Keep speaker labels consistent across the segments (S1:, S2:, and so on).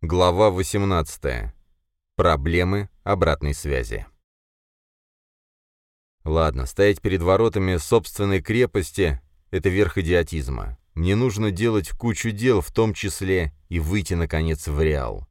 S1: Глава 18. Проблемы обратной связи. Ладно, стоять перед воротами собственной крепости — это верх идиотизма. Мне нужно делать кучу дел, в том числе и выйти, наконец, в Реал.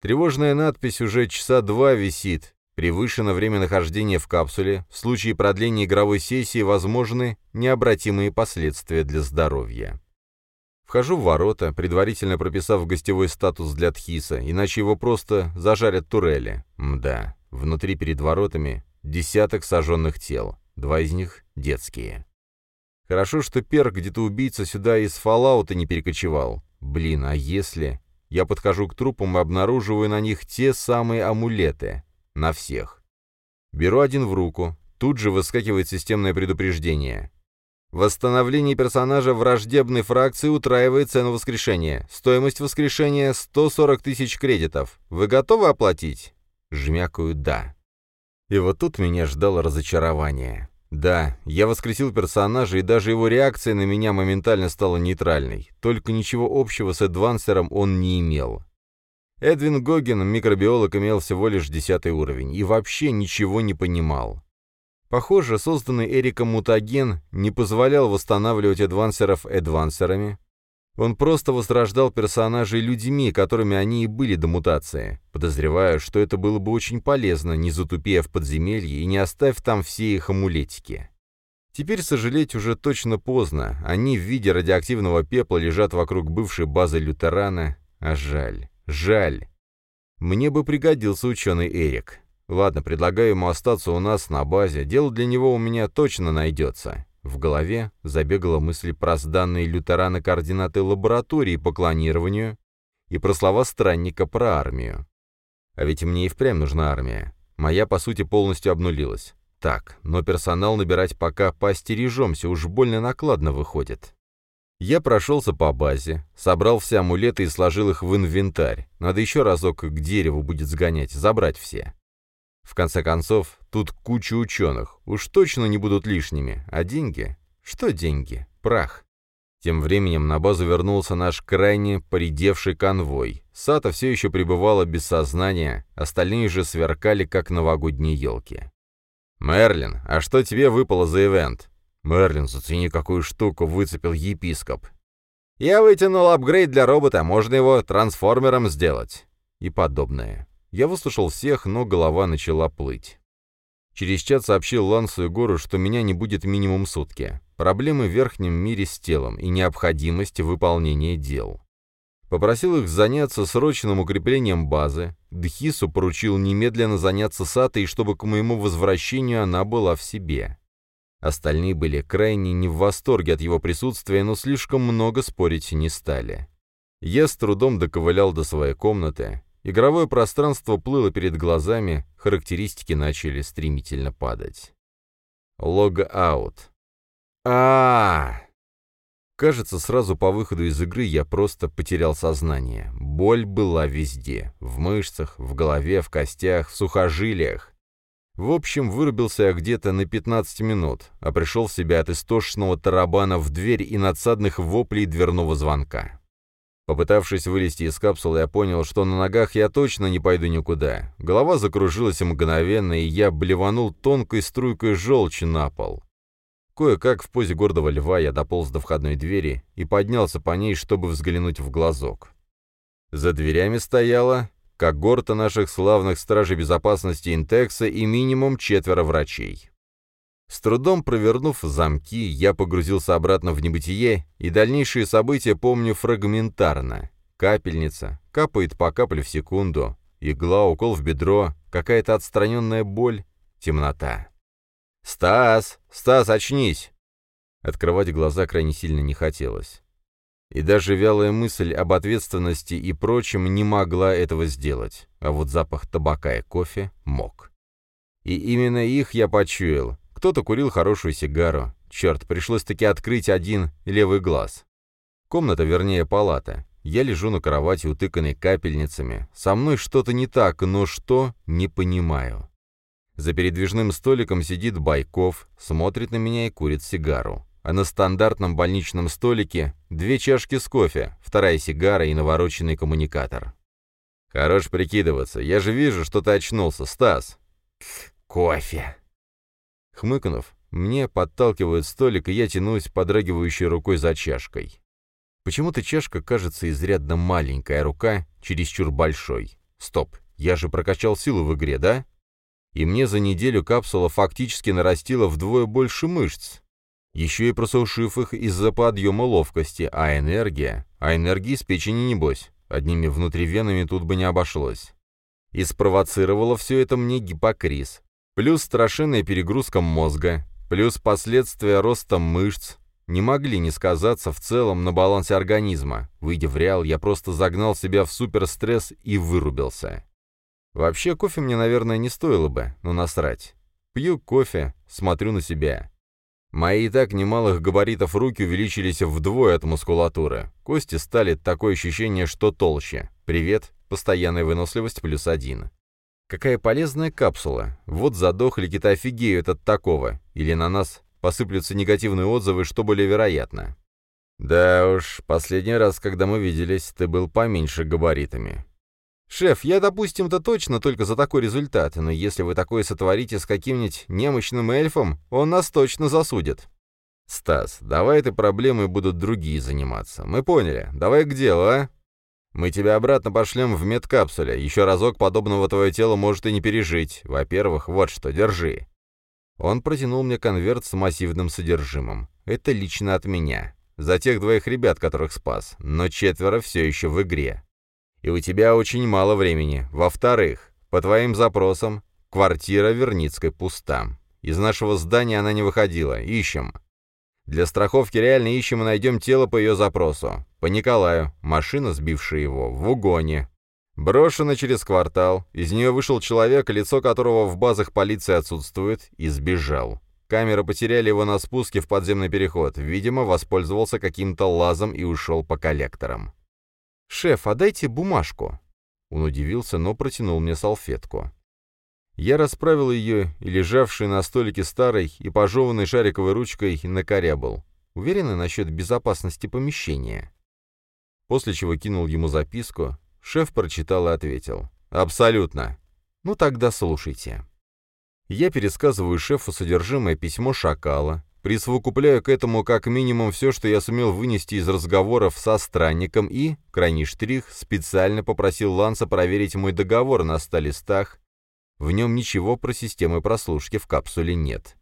S1: Тревожная надпись уже часа два висит. Превышено время нахождения в капсуле. В случае продления игровой сессии возможны необратимые последствия для здоровья. Вхожу в ворота, предварительно прописав гостевой статус для Тхиса, иначе его просто зажарят турели. Мда, внутри перед воротами десяток сожженных тел, два из них детские. Хорошо, что перк где-то убийца сюда из Фоллаута не перекочевал. Блин, а если... Я подхожу к трупам и обнаруживаю на них те самые амулеты. На всех. Беру один в руку. Тут же выскакивает системное предупреждение. Восстановление персонажа враждебной фракции утраивает цену воскрешения. Стоимость воскрешения 140 тысяч кредитов. Вы готовы оплатить? Жмякаю «да». И вот тут меня ждало разочарование. Да, я воскресил персонажа, и даже его реакция на меня моментально стала нейтральной. Только ничего общего с Эдвансером он не имел. Эдвин Гоген, микробиолог, имел всего лишь десятый уровень и вообще ничего не понимал. Похоже, созданный Эриком мутаген не позволял восстанавливать адвансеров адвансерами. Он просто возрождал персонажей людьми, которыми они и были до мутации. Подозреваю, что это было бы очень полезно, не затупив в подземелье и не оставив там все их амулетики. Теперь сожалеть уже точно поздно. Они в виде радиоактивного пепла лежат вокруг бывшей базы лютерана. А жаль, жаль. Мне бы пригодился ученый Эрик. Ладно, предлагаю ему остаться у нас на базе, дело для него у меня точно найдется. В голове забегала мысль про сданные лютераны координаты лаборатории по клонированию и про слова странника про армию. А ведь мне и впрямь нужна армия. Моя, по сути, полностью обнулилась. Так, но персонал набирать пока поостережемся, уж больно накладно выходит. Я прошелся по базе, собрал все амулеты и сложил их в инвентарь. Надо еще разок к дереву будет сгонять, забрать все. В конце концов, тут куча ученых, уж точно не будут лишними, а деньги? Что деньги? Прах. Тем временем на базу вернулся наш крайне поредевший конвой. Сата все еще пребывала без сознания, остальные же сверкали, как новогодние елки. «Мерлин, а что тебе выпало за ивент?» «Мерлин, зацени, какую штуку выцепил епископ». «Я вытянул апгрейд для робота, можно его трансформером сделать». И подобное. Я выслушал всех, но голова начала плыть. Через чат сообщил Лансу и Гору, что меня не будет минимум сутки. Проблемы в верхнем мире с телом и необходимость выполнения дел. Попросил их заняться срочным укреплением базы. Дхису поручил немедленно заняться Сатой, чтобы к моему возвращению она была в себе. Остальные были крайне не в восторге от его присутствия, но слишком много спорить не стали. Я с трудом доковылял до своей комнаты Игровое пространство плыло перед глазами, характеристики начали стремительно падать. Лог-аут. а Кажется, сразу по выходу из игры я просто потерял сознание. Боль была везде. В мышцах, в голове, в костях, в сухожилиях. В общем, вырубился я где-то на 15 минут, а пришел в себя от истошного тарабана в дверь и надсадных воплей дверного звонка. Попытавшись вылезти из капсулы, я понял, что на ногах я точно не пойду никуда. Голова закружилась мгновенно, и я блеванул тонкой струйкой желчи на пол. Кое-как в позе гордого льва я дополз до входной двери и поднялся по ней, чтобы взглянуть в глазок. За дверями стояла когорта наших славных стражей безопасности Интекса и минимум четверо врачей. С трудом провернув замки, я погрузился обратно в небытие, и дальнейшие события помню фрагментарно. Капельница, капает по капле в секунду, игла, укол в бедро, какая-то отстраненная боль, темнота. «Стас! Стас, очнись!» Открывать глаза крайне сильно не хотелось. И даже вялая мысль об ответственности и прочем не могла этого сделать, а вот запах табака и кофе мог. И именно их я почуял, кто-то курил хорошую сигару. Черт, пришлось таки открыть один левый глаз. Комната, вернее, палата. Я лежу на кровати, утыканной капельницами. Со мной что-то не так, но что, не понимаю. За передвижным столиком сидит Байков, смотрит на меня и курит сигару. А на стандартном больничном столике две чашки с кофе, вторая сигара и навороченный коммуникатор. Хорош прикидываться. Я же вижу, что ты очнулся, Стас.
S2: Кофе.
S1: Хмыкнув, мне подталкивают столик, и я тянусь подрагивающей рукой за чашкой. Почему-то чашка кажется изрядно маленькая, рука чересчур большой. Стоп, я же прокачал силу в игре, да? И мне за неделю капсула фактически нарастила вдвое больше мышц. Еще и просушив их из-за подъема ловкости, а энергия... А энергии с печени небось. Одними внутривенами тут бы не обошлось. И спровоцировало все это мне гипокриз. Плюс страшенная перегрузка мозга, плюс последствия роста мышц, не могли не сказаться в целом на балансе организма. Выйдя в реал, я просто загнал себя в суперстресс и вырубился. Вообще, кофе мне, наверное, не стоило бы, но насрать. Пью кофе, смотрю на себя. Мои и так немалых габаритов руки увеличились вдвое от мускулатуры. Кости стали такое ощущение, что толще. Привет, постоянная выносливость плюс один. Какая полезная капсула. Вот задохли кита офигеют от такого. Или на нас посыплются негативные отзывы, что более вероятно. Да уж, последний раз, когда мы виделись, ты был поменьше габаритами. «Шеф, я, допустим-то точно только за такой результат, но если вы такое сотворите с каким-нибудь немощным эльфом, он нас точно засудит». «Стас, давай этой проблемой будут другие заниматься. Мы поняли. Давай к делу, а? Мы тебя обратно пошлем в медкапсуле. Еще разок подобного твое тело может и не пережить. Во-первых, вот что, держи». Он протянул мне конверт с массивным содержимым. Это лично от меня. За тех двоих ребят, которых спас. Но четверо все еще в игре. И у тебя очень мало времени. Во-вторых, по твоим запросам, квартира Верницкой пуста. Из нашего здания она не выходила. Ищем. Для страховки реально ищем и найдем тело по ее запросу. По Николаю. Машина, сбившая его, в угоне. Брошена через квартал. Из нее вышел человек, лицо которого в базах полиции отсутствует, и сбежал. Камеры потеряли его на спуске в подземный переход. Видимо, воспользовался каким-то лазом и ушел по коллекторам. «Шеф, а дайте бумажку». Он удивился, но протянул мне салфетку. Я расправил ее и лежавший на столике старой и пожеванной шариковой ручкой накорябал. Уверены насчет безопасности помещения? После чего кинул ему записку. Шеф прочитал и ответил. «Абсолютно. Ну тогда слушайте». Я пересказываю шефу содержимое письмо Шакала, Присовокупляю к этому как минимум все, что я сумел вынести из разговоров со странником и, крайний штрих, специально попросил Ланса проверить мой договор на ста листах. В нем ничего про системы прослушки в капсуле нет.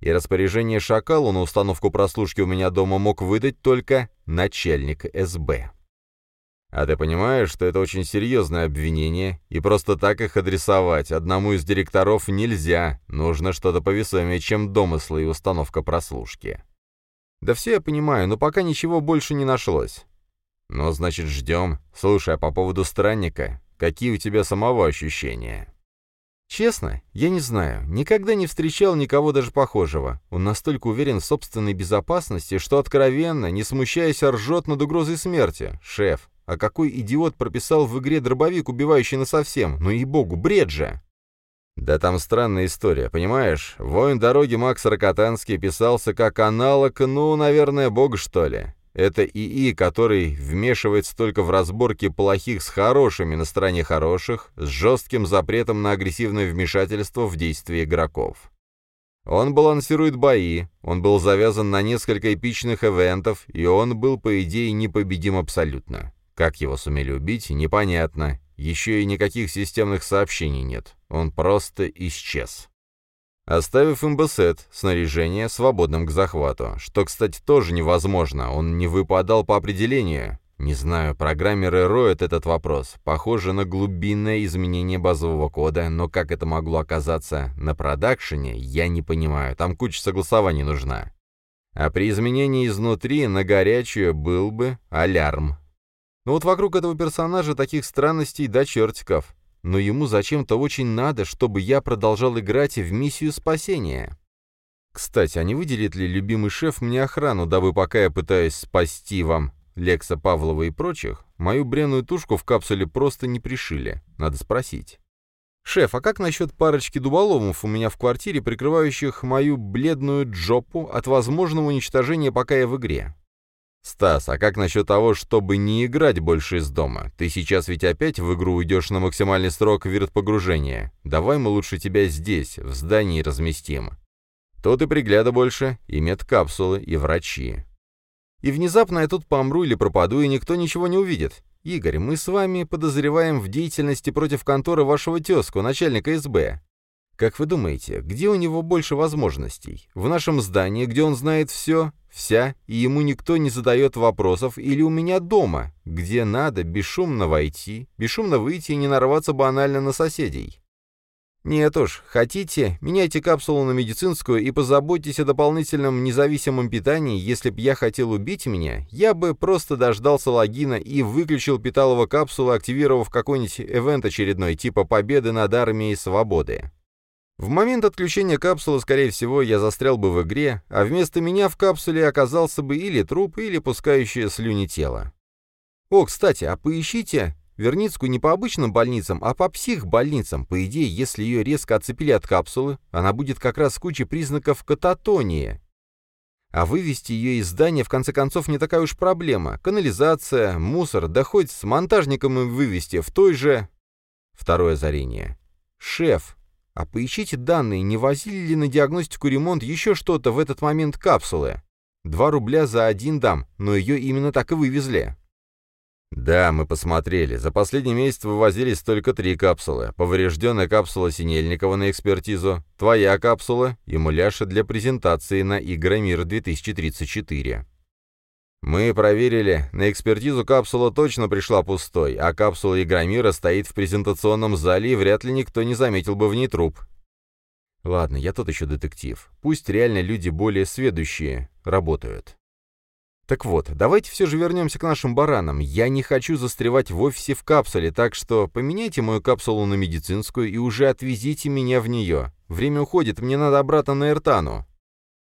S1: И распоряжение Шакалу на установку прослушки у меня дома мог выдать только начальник СБ. А ты понимаешь, что это очень серьезное обвинение, и просто так их адресовать одному из директоров нельзя, нужно что-то повесомее, чем домыслы и установка прослушки. Да все я понимаю, но пока ничего больше не нашлось. Ну, значит, ждем. Слушай, а по поводу странника, какие у тебя самого ощущения? Честно, я не знаю, никогда не встречал никого даже похожего. Он настолько уверен в собственной безопасности, что откровенно, не смущаясь, ржет над угрозой смерти. Шеф, а какой идиот прописал в игре дробовик, убивающий насовсем? Ну и богу, бред же! Да там странная история, понимаешь? Воин дороги Макс Рокотанский писался как аналог, ну, наверное, бог что ли. Это ИИ, который вмешивается только в разборки плохих с хорошими на стороне хороших, с жестким запретом на агрессивное вмешательство в действия игроков. Он балансирует бои, он был завязан на несколько эпичных ивентов, и он был, по идее, непобедим абсолютно. Как его сумели убить, непонятно. Еще и никаких системных сообщений нет. Он просто исчез. Оставив имбосет, снаряжение свободным к захвату, что, кстати, тоже невозможно, он не выпадал по определению. Не знаю, программеры роют этот вопрос. Похоже на глубинное изменение базового кода, но как это могло оказаться на продакшене, я не понимаю, там куча согласований нужна. А при изменении изнутри на горячую был бы алярм, но вот вокруг этого персонажа таких странностей до чертиков. Но ему зачем-то очень надо, чтобы я продолжал играть в миссию спасения. Кстати, а не выделит ли любимый шеф мне охрану, дабы пока я пытаюсь спасти вам Лекса Павлова и прочих, мою бренную тушку в капсуле просто не пришили? Надо спросить. «Шеф, а как насчет парочки дуболомов у меня в квартире, прикрывающих мою бледную джопу от возможного уничтожения, пока я в игре?» «Стас, а как насчет того, чтобы не играть больше из дома? Ты сейчас ведь опять в игру уйдешь на максимальный срок погружения. Давай мы лучше тебя здесь, в здании разместим. Тут и пригляда больше, и медкапсулы, и врачи. И внезапно я тут помру или пропаду, и никто ничего не увидит. Игорь, мы с вами подозреваем в деятельности против конторы вашего тезку, начальника СБ. Как вы думаете, где у него больше возможностей? В нашем здании, где он знает все, вся, и ему никто не задает вопросов, или у меня дома, где надо бесшумно войти, бесшумно выйти и не нарваться банально на соседей? Нет уж, хотите, меняйте капсулу на медицинскую и позаботьтесь о дополнительном независимом питании. Если б я хотел убить меня, я бы просто дождался логина и выключил питалово капсулу, активировав какой-нибудь эвент очередной, типа победы над армией свободы. В момент отключения капсулы, скорее всего, я застрял бы в игре, а вместо меня в капсуле оказался бы или труп, или пускающее слюни тело. О, кстати, а поищите Верницкую не по обычным больницам, а по психбольницам. По идее, если ее резко отцепили от капсулы, она будет как раз с кучей признаков кататонии. А вывести ее из здания, в конце концов, не такая уж проблема. Канализация, мусор, да хоть с монтажником и вывести в той же... Второе озарение. «Шеф, а поищите данные, не возили ли на диагностику ремонт еще что-то в этот момент капсулы? Два рубля за один дам, но ее именно так и вывезли». «Да, мы посмотрели. За последний месяц вывозились только три капсулы. Поврежденная капсула Синельникова на экспертизу, твоя капсула и муляша для презентации на Игромир-2034». Мы проверили, на экспертизу капсула точно пришла пустой, а капсула Игромира стоит в презентационном зале, и вряд ли никто не заметил бы в ней труп. Ладно, я тот еще детектив. Пусть реально люди более сведущие работают. Так вот, давайте все же вернемся к нашим баранам. Я не хочу застревать в офисе в капсуле, так что поменяйте мою капсулу на медицинскую и уже отвезите меня в нее. Время уходит, мне надо обратно на Эртану.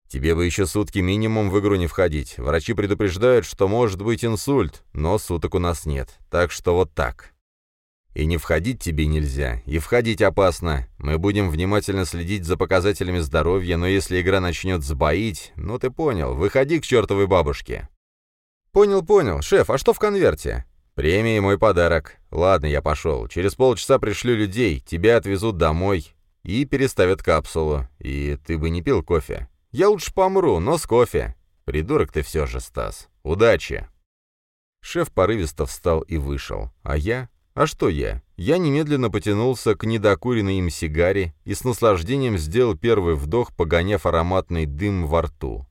S1: Тебе бы еще сутки минимум в игру не входить. Врачи предупреждают, что может быть инсульт, но суток у нас нет. Так что вот так. И не входить тебе нельзя, и входить опасно. Мы будем внимательно следить за показателями здоровья, но если игра начнет сбоить, ну ты понял, выходи к чертовой бабушке. Понял, понял. Шеф, а что в конверте? Премия и мой подарок. Ладно, я пошел. Через полчаса пришлю людей, тебя отвезут домой и переставят капсулу. И ты бы не пил кофе. Я лучше помру, но с кофе. Придурок ты все же, Стас. Удачи. Шеф порывисто встал и вышел, а я а что я? Я немедленно потянулся к недокуренной им сигаре и с наслаждением сделал первый вдох, погоняв ароматный дым во рту.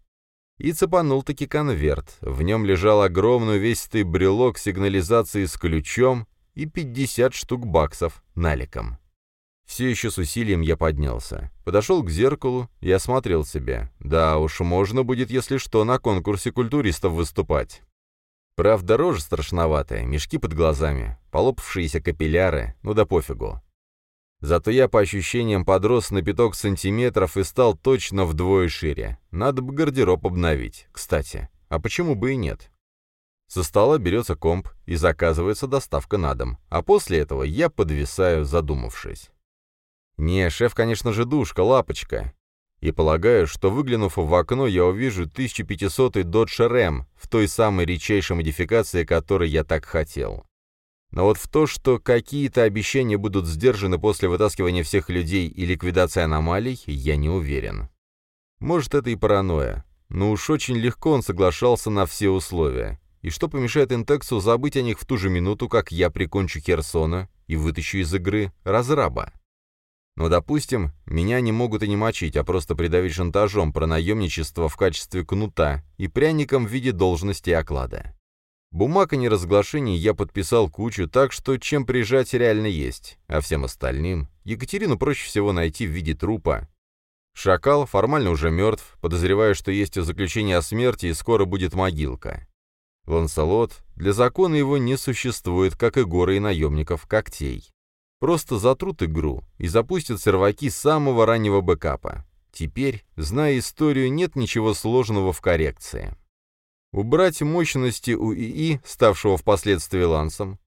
S1: И цепанул-таки конверт. В нем лежал огромный увесистый брелок сигнализации с ключом и 50 штук баксов наликом. Все еще с усилием я поднялся. Подошел к зеркалу и осмотрел себя. Да уж, можно будет, если что, на конкурсе культуристов выступать. Правда, рожа страшноватая, мешки под глазами, полопавшиеся капилляры, ну да пофигу. Зато я по ощущениям подрос на пяток сантиметров и стал точно вдвое шире. Надо бы гардероб обновить, кстати. А почему бы и нет? Со стола берется комп и заказывается доставка на дом, а после этого я подвисаю, задумавшись. Не, шеф, конечно же, душка, лапочка. И полагаю, что выглянув в окно, я увижу 1500-й Dodge Ram в той самой редчайшей модификации, которой я так хотел. Но вот в то, что какие-то обещания будут сдержаны после вытаскивания всех людей и ликвидации аномалий, я не уверен. Может, это и паранойя, но уж очень легко он соглашался на все условия. И что помешает Интексу забыть о них в ту же минуту, как я прикончу Херсона и вытащу из игры разраба? Но, допустим, меня не могут и не мочить, а просто придавить шантажом про наемничество в качестве кнута и пряником в виде должности и оклада. Бумаг о неразглашении я подписал кучу, так что чем прижать реально есть, а всем остальным Екатерину проще всего найти в виде трупа. Шакал формально уже мертв, подозревая, что есть заключение о смерти и скоро будет могилка. Ланселот, для закона его не существует, как и горы и наемников когтей. Просто затрут игру и запустят серваки самого раннего бэкапа. Теперь, зная историю, нет ничего сложного в коррекции. Убрать мощности у ИИ, ставшего впоследствии лансом,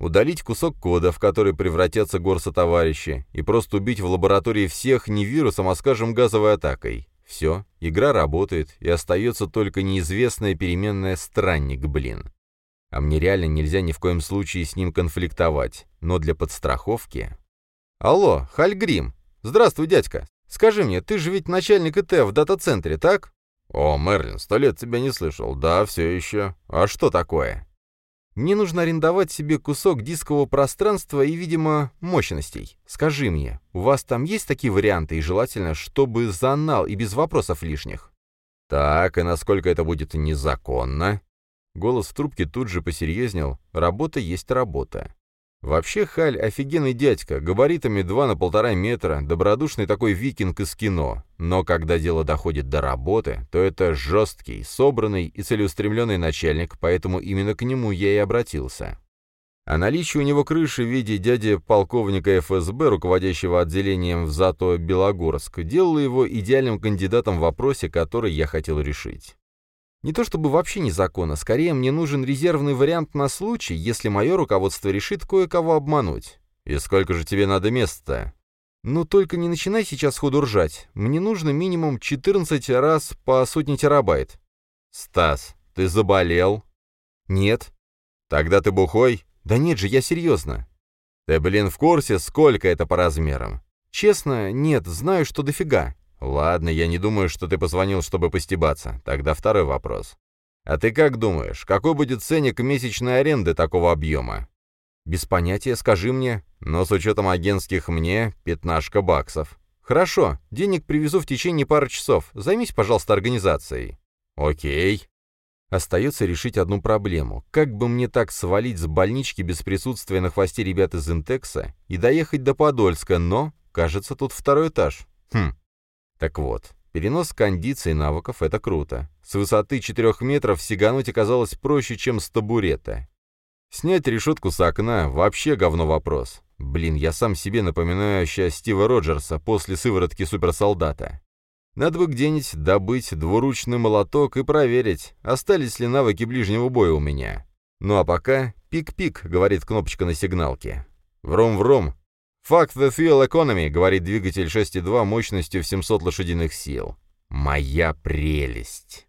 S1: удалить кусок кода, в который превратятся горсо товарищи, и просто убить в лаборатории всех не вирусом, а, скажем, газовой атакой. Все, игра работает, и остается только неизвестная переменная странник, блин. А мне реально нельзя ни в коем случае с ним конфликтовать, но для подстраховки... Алло, Хальгрим. Здравствуй, дядька. Скажи мне, ты же ведь начальник ИТ в дата-центре, так? О, Мерлин, сто лет тебя не слышал. Да, все еще. А что такое? Мне нужно арендовать себе кусок дискового пространства и, видимо, мощностей. Скажи мне, у вас там есть такие варианты, и желательно, чтобы за нал и без вопросов лишних? Так, и насколько это будет незаконно? Голос в трубке тут же посерьезнел. Работа есть работа. Вообще Халь офигенный дядька, габаритами 2 на полтора метра, добродушный такой викинг из кино. Но когда дело доходит до работы, то это жесткий, собранный и целеустремленный начальник, поэтому именно к нему я и обратился. А наличие у него крыши в виде дяди полковника ФСБ, руководящего отделением в ЗАТО Белогорск, делало его идеальным кандидатом в вопросе, который я хотел решить. Не то чтобы вообще незаконно, скорее мне нужен резервный вариант на случай, если мое руководство решит кое-кого обмануть. И сколько же тебе надо места? Ну, только не начинай сейчас ходу ржать. Мне нужно минимум 14 раз по сотне терабайт. Стас, ты заболел? Нет. Тогда ты бухой? Да нет же, я серьезно. Ты, блин, в курсе, сколько это по размерам? Честно, нет, знаю, что дофига. «Ладно, я не думаю, что ты позвонил, чтобы постебаться. Тогда второй вопрос. А ты как думаешь, какой будет ценник месячной аренды такого объема?» «Без понятия, скажи мне. Но с учетом агентских мне пятнашка баксов». «Хорошо, денег привезу в течение пары часов. Займись, пожалуйста, организацией». «Окей». Остается решить одну проблему. Как бы мне так свалить с больнички без присутствия на хвосте ребят из Интекса и доехать до Подольска, но, кажется, тут второй этаж. Хм, так вот, перенос кондиций навыков — это круто. С высоты 4 метров сигануть оказалось проще, чем с табурета. Снять решетку с окна — вообще говно вопрос. Блин, я сам себе напоминаю сейчас Стива Роджерса после сыворотки суперсолдата. Надо бы где-нибудь добыть двуручный молоток и проверить, остались ли навыки ближнего боя у меня. Ну а пока «пик-пик», — говорит кнопочка на сигналке. «Врум-врум», «Fuck the fuel economy», — говорит двигатель 6.2 мощностью в 700 лошадиных сил. «Моя прелесть».